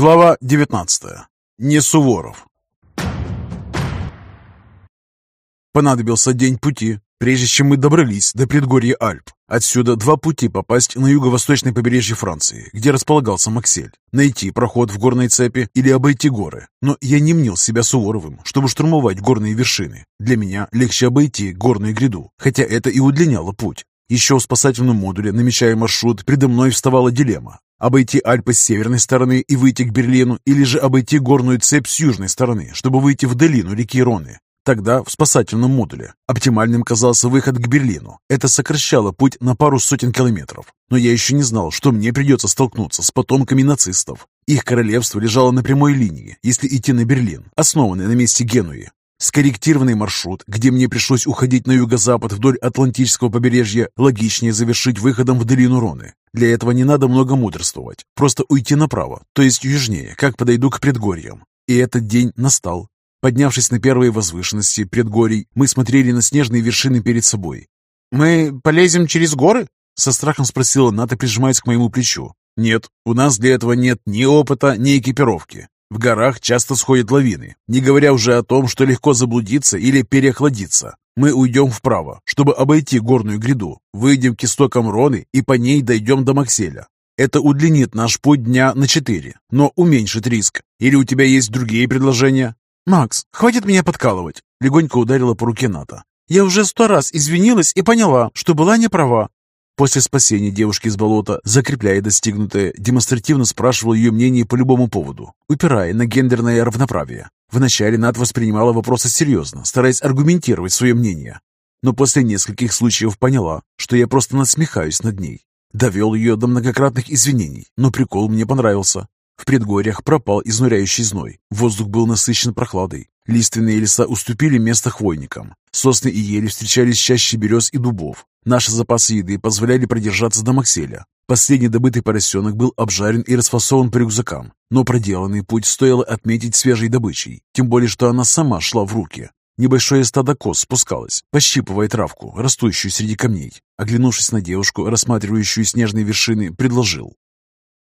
Глава 19. Не Суворов. Понадобился день пути, прежде чем мы добрались до предгорья Альп. Отсюда два пути попасть на юго-восточное побережье Франции, где располагался Максель. Найти проход в горной цепи или обойти горы. Но я не мнил себя Суворовым, чтобы штурмовать горные вершины. Для меня легче обойти горную гряду, хотя это и удлиняло путь. Еще в спасательном модуле, намечая маршрут, предо мной вставала дилемма. Обойти Альпы с северной стороны и выйти к Берлину, или же обойти горную цепь с южной стороны, чтобы выйти в долину реки Роны. Тогда в спасательном модуле оптимальным казался выход к Берлину. Это сокращало путь на пару сотен километров. Но я еще не знал, что мне придется столкнуться с потомками нацистов. Их королевство лежало на прямой линии, если идти на Берлин, основанный на месте Генуи. Скорректированный маршрут, где мне пришлось уходить на юго-запад вдоль Атлантического побережья, логичнее завершить выходом в долину Роны. Для этого не надо много мудрствовать, просто уйти направо, то есть южнее, как подойду к предгорьям. И этот день настал. Поднявшись на первые возвышенности предгорий, мы смотрели на снежные вершины перед собой. «Мы полезем через горы?» — со страхом спросила Ната, прижимаясь к моему плечу. «Нет, у нас для этого нет ни опыта, ни экипировки. В горах часто сходят лавины, не говоря уже о том, что легко заблудиться или переохладиться. Мы уйдем вправо, чтобы обойти горную гряду, выйдем к истокам Роны и по ней дойдем до Макселя. Это удлинит наш путь дня на четыре, но уменьшит риск. Или у тебя есть другие предложения? «Макс, хватит меня подкалывать!» Легонько ударила по руке Ната. «Я уже сто раз извинилась и поняла, что была не права. После спасения девушки из болота, закрепляя достигнутое, демонстративно спрашивал ее мнение по любому поводу, упирая на гендерное равноправие. Вначале Над воспринимала вопросы серьезно, стараясь аргументировать свое мнение. Но после нескольких случаев поняла, что я просто насмехаюсь над ней. Довел ее до многократных извинений, но прикол мне понравился. В предгорьях пропал изнуряющий зной, воздух был насыщен прохладой. Лиственные леса уступили место хвойникам. Сосны и ели встречались чаще берез и дубов. Наши запасы еды позволяли продержаться до Макселя. Последний добытый поросенок был обжарен и расфасован по рюкзакам, но проделанный путь стоило отметить свежей добычей, тем более что она сама шла в руки. Небольшое стадо коз спускалось, пощипывая травку, растущую среди камней. Оглянувшись на девушку, рассматривающую снежные вершины, предложил.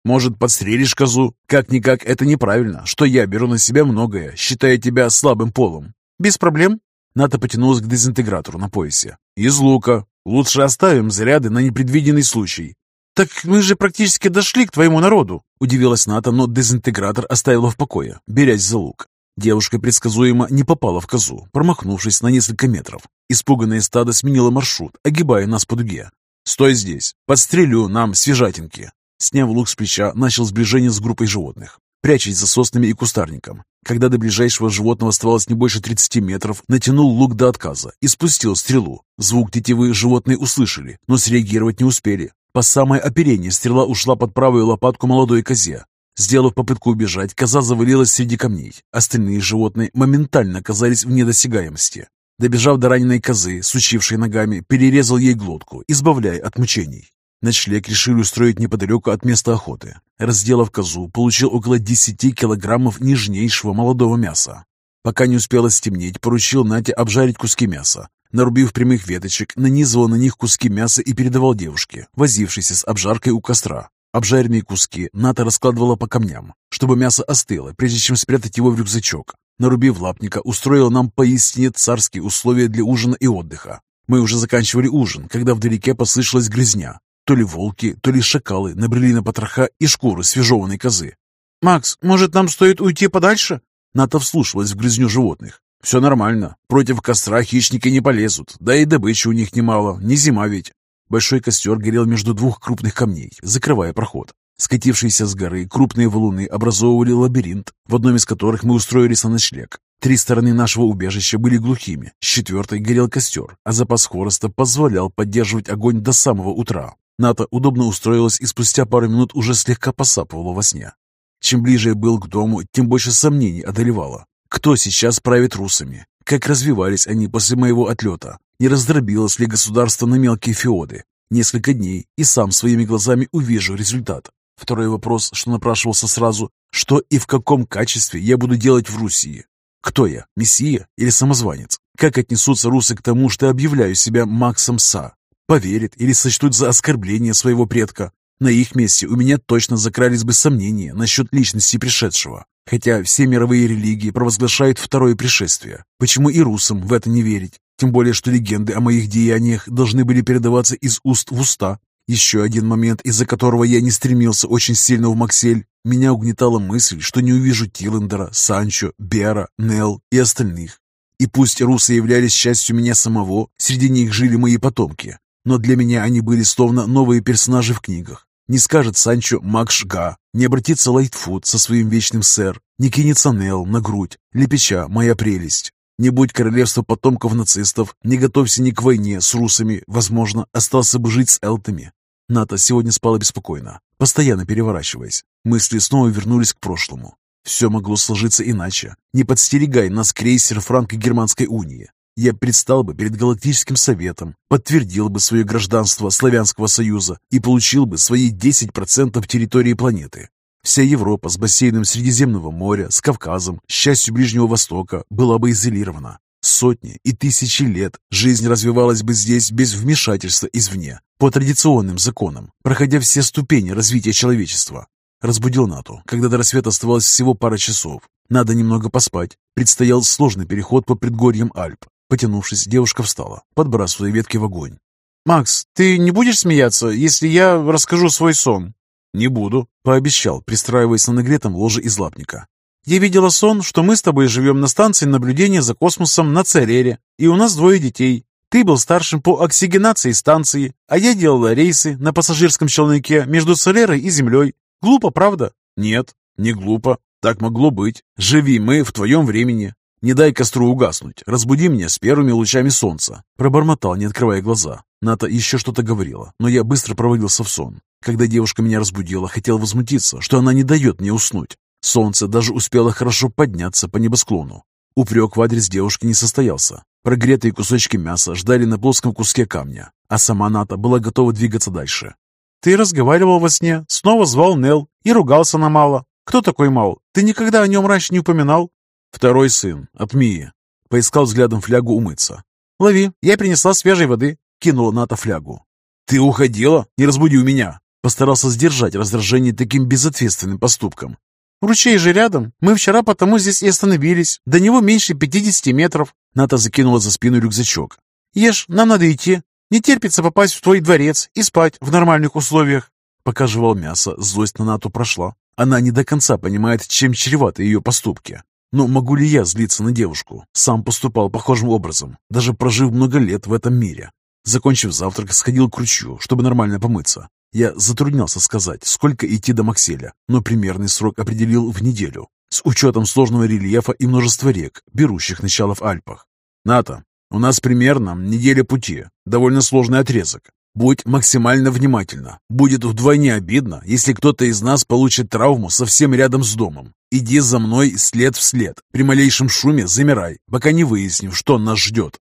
«Может, подстрелишь козу? Как-никак это неправильно, что я беру на себя многое, считая тебя слабым полом». «Без проблем». Ната потянулась к дезинтегратору на поясе. «Из лука. Лучше оставим заряды на непредвиденный случай. «Так мы же практически дошли к твоему народу!» Удивилась Ната, но дезинтегратор оставила в покое, берясь за лук. Девушка предсказуемо не попала в козу, промахнувшись на несколько метров. Испуганное стадо сменило маршрут, огибая нас по дуге. «Стой здесь! Подстрелю нам свежатинки!» Сняв лук с плеча, начал сближение с группой животных, прячась за соснами и кустарником. Когда до ближайшего животного оставалось не больше 30 метров, натянул лук до отказа и спустил стрелу. Звук тетивы животные услышали, но среагировать не успели. По самое оперение стрела ушла под правую лопатку молодой козе. Сделав попытку убежать, коза завалилась среди камней. Остальные животные моментально оказались в недосягаемости. Добежав до раненой козы, сучившей ногами, перерезал ей глотку, избавляя от мучений. Ночлег решили устроить неподалеку от места охоты. Разделав козу, получил около 10 килограммов нежнейшего молодого мяса. Пока не успело стемнеть, поручил Нате обжарить куски мяса. Нарубив прямых веточек, нанизывал на них куски мяса и передавал девушке, возившейся с обжаркой у костра. Обжаренные куски Ната раскладывала по камням, чтобы мясо остыло, прежде чем спрятать его в рюкзачок. Нарубив лапника, устроила нам поистине царские условия для ужина и отдыха. Мы уже заканчивали ужин, когда вдалеке послышалась грязня. То ли волки, то ли шакалы набрели на потроха и шкуры свежеванной козы. «Макс, может, нам стоит уйти подальше?» Ната вслушивалась в грызню животных. «Все нормально. Против костра хищники не полезут. Да и добычи у них немало. Не зима ведь». Большой костер горел между двух крупных камней, закрывая проход. Скатившиеся с горы крупные валуны образовывали лабиринт, в одном из которых мы устроились на ночлег. Три стороны нашего убежища были глухими, с четвертой горел костер, а запас хвороста позволял поддерживать огонь до самого утра. Ната удобно устроилась и спустя пару минут уже слегка посапывала во сне. Чем ближе я был к дому, тем больше сомнений одолевало. Кто сейчас правит русами? Как развивались они после моего отлета? Не раздробилось ли государство на мелкие феоды? Несколько дней, и сам своими глазами увижу результат. Второй вопрос, что напрашивался сразу, что и в каком качестве я буду делать в Руси? Кто я, мессия или самозванец? Как отнесутся русы к тому, что объявляю себя Максом Са? Поверят или сочтут за оскорбление своего предка. На их месте у меня точно закрались бы сомнения насчет личности пришедшего. Хотя все мировые религии провозглашают второе пришествие. Почему и русам в это не верить? Тем более, что легенды о моих деяниях должны были передаваться из уст в уста. Еще один момент, из-за которого я не стремился очень сильно в Максель. Меня угнетала мысль, что не увижу Тиллендера, Санчо, Бера, Нел и остальных. И пусть русы являлись частью меня самого, среди них жили мои потомки, но для меня они были словно новые персонажи в книгах. Не скажет Санчо Макшга, не обратится Лайтфуд со своим вечным сэр, не кинется Нел на грудь, лепеча «Моя прелесть». Не будь королевства потомков нацистов, не готовься ни к войне с русами, возможно, остался бы жить с элтами. Ната сегодня спала беспокойно, постоянно переворачиваясь. Мысли снова вернулись к прошлому. Все могло сложиться иначе. Не подстерегай нас крейсер Франко-Германской унии. Я предстал бы перед Галактическим Советом, подтвердил бы свое гражданство Славянского Союза и получил бы свои 10% территории планеты. Вся Европа с бассейном Средиземного моря, с Кавказом, с частью Ближнего Востока была бы изолирована. Сотни и тысячи лет жизнь развивалась бы здесь без вмешательства извне, по традиционным законам, проходя все ступени развития человечества. Разбудил Нату, когда до рассвета оставалось всего пара часов. Надо немного поспать. Предстоял сложный переход по предгорьям Альп. Потянувшись, девушка встала, подбрасывая ветки в огонь. «Макс, ты не будешь смеяться, если я расскажу свой сон?» «Не буду», — пообещал, пристраиваясь на нагретом ложе из лапника. «Я видела сон, что мы с тобой живем на станции наблюдения за космосом на Церере, и у нас двое детей. Ты был старшим по оксигенации станции, а я делала рейсы на пассажирском челноке между Церерой и Землей. Глупо, правда?» «Нет, не глупо. Так могло быть. Живи мы в твоем времени. «Не дай костру угаснуть, разбуди меня с первыми лучами солнца», пробормотал, не открывая глаза. Ната еще что-то говорила, но я быстро провалился в сон. Когда девушка меня разбудила, хотел возмутиться, что она не дает мне уснуть. Солнце даже успело хорошо подняться по небосклону. Упрек в адрес девушки не состоялся. Прогретые кусочки мяса ждали на плоском куске камня, а сама Ната была готова двигаться дальше. «Ты разговаривал во сне, снова звал Нел и ругался на Мала. Кто такой Мал? Ты никогда о нем раньше не упоминал?» «Второй сын, от Мии». Поискал взглядом флягу умыться. «Лови, я принесла свежей воды», — кинула Ната флягу. «Ты уходила? Не разбуди у меня!» Постарался сдержать раздражение таким безответственным поступком. «Ручей же рядом. Мы вчера потому здесь и остановились. До него меньше пятидесяти метров». Ната закинула за спину рюкзачок. «Ешь, нам надо идти. Не терпится попасть в твой дворец и спать в нормальных условиях». Пока жевал мясо, злость на Нату прошла. Она не до конца понимает, чем чреваты ее поступки. Но могу ли я злиться на девушку? Сам поступал похожим образом, даже прожив много лет в этом мире. Закончив завтрак, сходил к ручью, чтобы нормально помыться. Я затруднялся сказать, сколько идти до Макселя, но примерный срок определил в неделю, с учетом сложного рельефа и множества рек, берущих начало в Альпах. «Ната, у нас примерно неделя пути, довольно сложный отрезок. Будь максимально внимательна. Будет вдвойне обидно, если кто-то из нас получит травму совсем рядом с домом. Иди за мной след в след. При малейшем шуме замирай, пока не выясню, что нас ждет.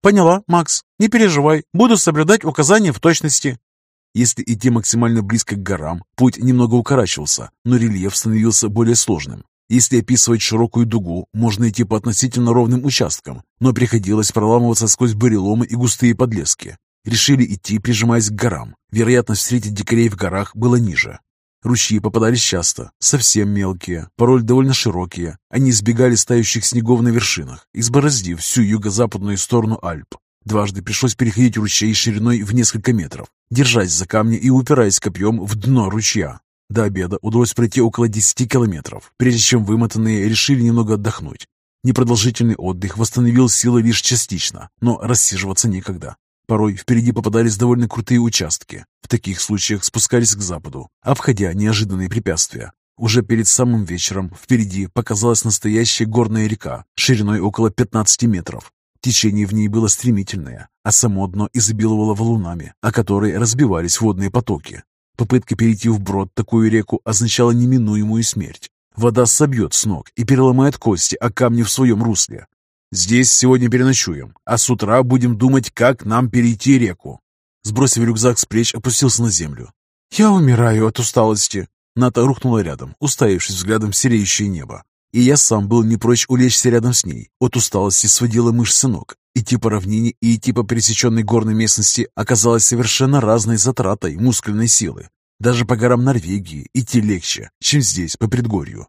Поняла, Макс. Не переживай. Буду соблюдать указания в точности. Если идти максимально близко к горам, путь немного укорачивался, но рельеф становился более сложным. Если описывать широкую дугу, можно идти по относительно ровным участкам, но приходилось проламываться сквозь буреломы и густые подлески. Решили идти, прижимаясь к горам. Вероятность встретить дикарей в горах была ниже. Ручьи попадались часто, совсем мелкие, порой довольно широкие. Они избегали стающих снегов на вершинах, избороздив всю юго-западную сторону Альп. Дважды пришлось переходить ручей шириной в несколько метров, держась за камни и упираясь копьем в дно ручья. До обеда удалось пройти около 10 километров, прежде чем вымотанные решили немного отдохнуть. Непродолжительный отдых восстановил силы лишь частично, но рассиживаться некогда. Порой впереди попадались довольно крутые участки. В таких случаях спускались к западу, обходя неожиданные препятствия. Уже перед самым вечером впереди показалась настоящая горная река, шириной около 15 метров. Течение в ней было стремительное, а само дно изобиловало валунами, о которые разбивались водные потоки. Попытка перейти вброд такую реку означала неминуемую смерть. Вода собьет с ног и переломает кости о камни в своем русле. Здесь сегодня переночуем, а с утра будем думать, как нам перейти реку». Сбросив рюкзак с плеч, опустился на землю. «Я умираю от усталости». Ната рухнула рядом, уставившись взглядом в сереющее небо. И я сам был не прочь улечься рядом с ней. От усталости сводила мышцы ног. Идти по равнине и идти по пересеченной горной местности оказалось совершенно разной затратой мускульной силы. Даже по горам Норвегии идти легче, чем здесь, по предгорью.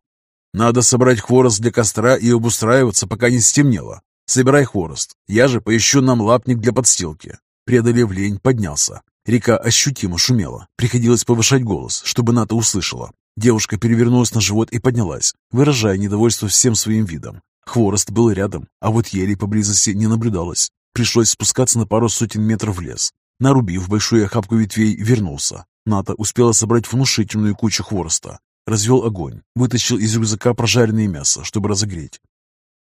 Надо собрать хворост для костра и обустраиваться, пока не стемнело. Собирай хворост. Я же поищу нам лапник для подстилки. Преодолев лень, поднялся. Река ощутимо шумела. Приходилось повышать голос, чтобы Ната услышала. Девушка перевернулась на живот и поднялась, выражая недовольство всем своим видом. Хворост был рядом, а вот ели поблизости не наблюдалось. Пришлось спускаться на пару сотен метров в лес. Нарубив большую охапку ветвей, вернулся. Ната успела собрать внушительную кучу хвороста. Развел огонь, вытащил из рюкзака прожаренное мясо, чтобы разогреть.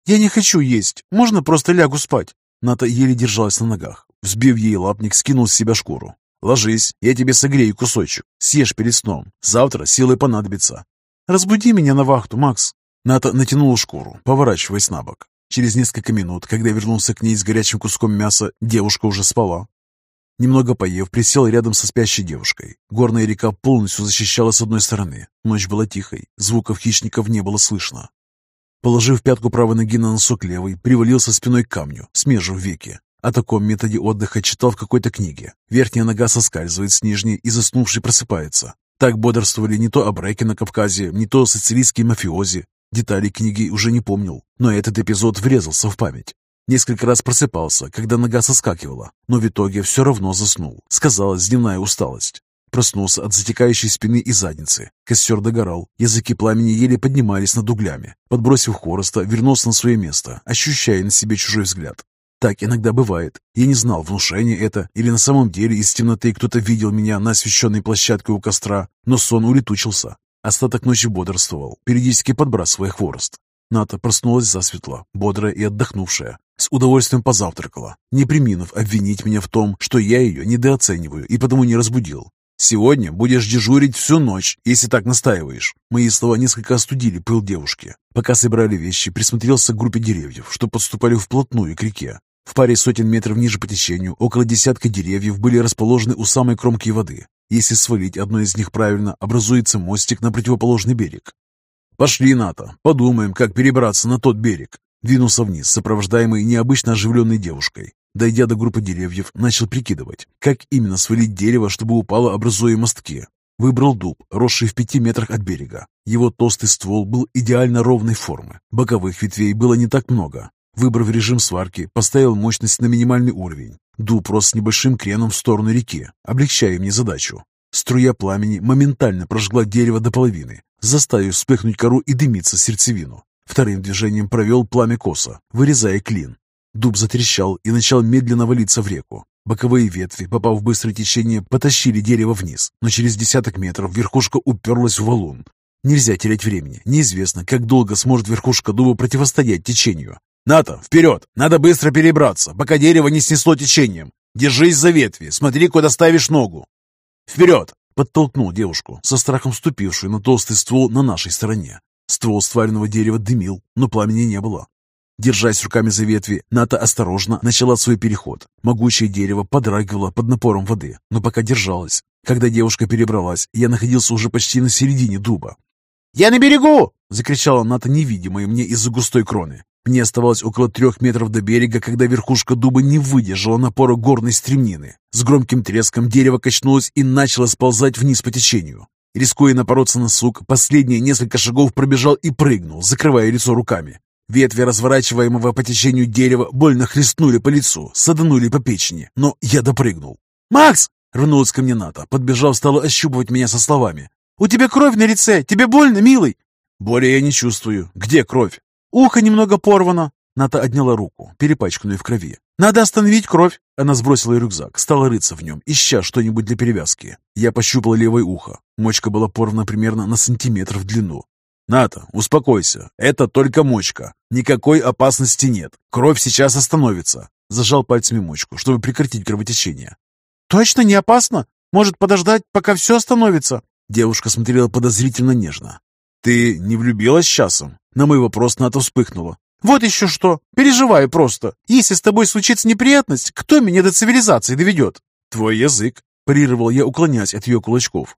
«Я не хочу есть. Можно просто лягу спать?» Ната еле держалась на ногах. Взбив ей лапник, скинул с себя шкуру. «Ложись, я тебе согрею кусочек. Съешь перед сном. Завтра силы понадобится». «Разбуди меня на вахту, Макс». Ната натянула шкуру, поворачиваясь на бок. Через несколько минут, когда вернулся к ней с горячим куском мяса, девушка уже спала. Немного поев, присел рядом со спящей девушкой. Горная река полностью защищала с одной стороны. Ночь была тихой, звуков хищников не было слышно. Положив пятку правой ноги на носок левой, привалился спиной к камню, смежив веки. О таком методе отдыха читал в какой-то книге. Верхняя нога соскальзывает с нижней и заснувший просыпается. Так бодрствовали не то абреки на Кавказе, не то сицилийские мафиози. Детали книги уже не помнил, но этот эпизод врезался в память. Несколько раз просыпался, когда нога соскакивала, но в итоге все равно заснул. Сказалась дневная усталость. Проснулся от затекающей спины и задницы. Костер догорал, языки пламени еле поднимались над углями. Подбросив хвороста, вернулся на свое место, ощущая на себе чужой взгляд. Так иногда бывает. Я не знал, внушение это, или на самом деле из темноты кто-то видел меня на освещенной площадке у костра, но сон улетучился. Остаток ночи бодрствовал, периодически подбрасывая хворост. Ната проснулась засветло, бодрая и отдохнувшая. С удовольствием позавтракала, не приминув обвинить меня в том, что я ее недооцениваю и потому не разбудил. «Сегодня будешь дежурить всю ночь, если так настаиваешь». Мои слова несколько остудили пыл девушки. Пока собирали вещи, присмотрелся к группе деревьев, что подступали вплотную к реке. В паре сотен метров ниже по течению около десятка деревьев были расположены у самой кромки воды. Если свалить одно из них правильно, образуется мостик на противоположный берег. «Пошли, Ната, подумаем, как перебраться на тот берег». Двинулся вниз, сопровождаемый необычно оживленной девушкой. Дойдя до группы деревьев, начал прикидывать, как именно свалить дерево, чтобы упало, образуя мостки. Выбрал дуб, росший в пяти метрах от берега. Его толстый ствол был идеально ровной формы. Боковых ветвей было не так много. Выбрав режим сварки, поставил мощность на минимальный уровень. Дуб рос с небольшим креном в сторону реки, облегчая мне задачу. Струя пламени моментально прожгла дерево до половины, заставив вспыхнуть кору и дымиться сердцевину. Вторым движением провел пламя коса, вырезая клин. Дуб затрещал и начал медленно валиться в реку. Боковые ветви, попав в быстрое течение, потащили дерево вниз, но через десяток метров верхушка уперлась в валун. Нельзя терять времени. Неизвестно, как долго сможет верхушка дуба противостоять течению. «Ната, вперед! Надо быстро перебраться, пока дерево не снесло течением. Держись за ветви, смотри, куда ставишь ногу. Вперед!» Подтолкнул девушку, со страхом ступившую на толстый ствол на нашей стороне. Ствол стваренного дерева дымил, но пламени не было. Держась руками за ветви, Ната осторожно начала свой переход. Могучее дерево подрагивало под напором воды, но пока держалось. Когда девушка перебралась, я находился уже почти на середине дуба. «Я на берегу!» — закричала Ната, невидимая мне из-за густой кроны. Мне оставалось около трех метров до берега, когда верхушка дуба не выдержала напора горной стремнины. С громким треском дерево качнулось и начало сползать вниз по течению. Рискуя напороться на сук, последние несколько шагов пробежал и прыгнул, закрывая лицо руками. Ветви разворачиваемого по течению дерева больно хлестнули по лицу, саданули по печени, но я допрыгнул. «Макс!» — рванулась ко мне Ната, подбежав, стала ощупывать меня со словами. «У тебя кровь на лице! Тебе больно, милый?» «Боли я не чувствую. Где кровь?» «Ухо немного порвано!» Ната отняла руку, перепачканную в крови. «Надо остановить кровь!» Она сбросила рюкзак, стала рыться в нем, ища что-нибудь для перевязки. Я пощупал левое ухо. Мочка была порвана примерно на сантиметр в длину. «Ната, успокойся. Это только мочка. Никакой опасности нет. Кровь сейчас остановится». Зажал пальцами мочку, чтобы прекратить кровотечение. «Точно не опасно? Может подождать, пока все остановится?» Девушка смотрела подозрительно нежно. «Ты не влюбилась часом?» На мой вопрос Ната вспыхнула. «Вот еще что! Переживаю просто! Если с тобой случится неприятность, кто меня до цивилизации доведет?» «Твой язык!» – парировал я, уклоняясь от ее кулачков.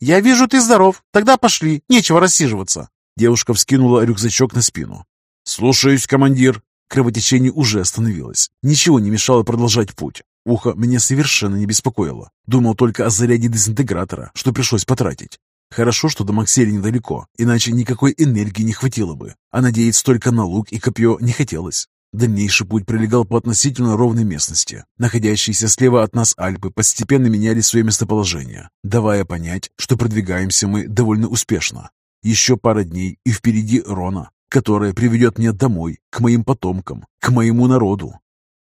«Я вижу, ты здоров. Тогда пошли. Нечего рассиживаться». Девушка вскинула рюкзачок на спину. «Слушаюсь, командир». Кровотечение уже остановилось. Ничего не мешало продолжать путь. Ухо меня совершенно не беспокоило. Думал только о заряде дезинтегратора, что пришлось потратить. Хорошо, что до Макселя недалеко, иначе никакой энергии не хватило бы, а надеяться только на лук и копье не хотелось. Дальнейший путь пролегал по относительно ровной местности. Находящиеся слева от нас Альпы постепенно меняли свое местоположение, давая понять, что продвигаемся мы довольно успешно. Еще пара дней, и впереди Рона, которая приведет меня домой, к моим потомкам, к моему народу.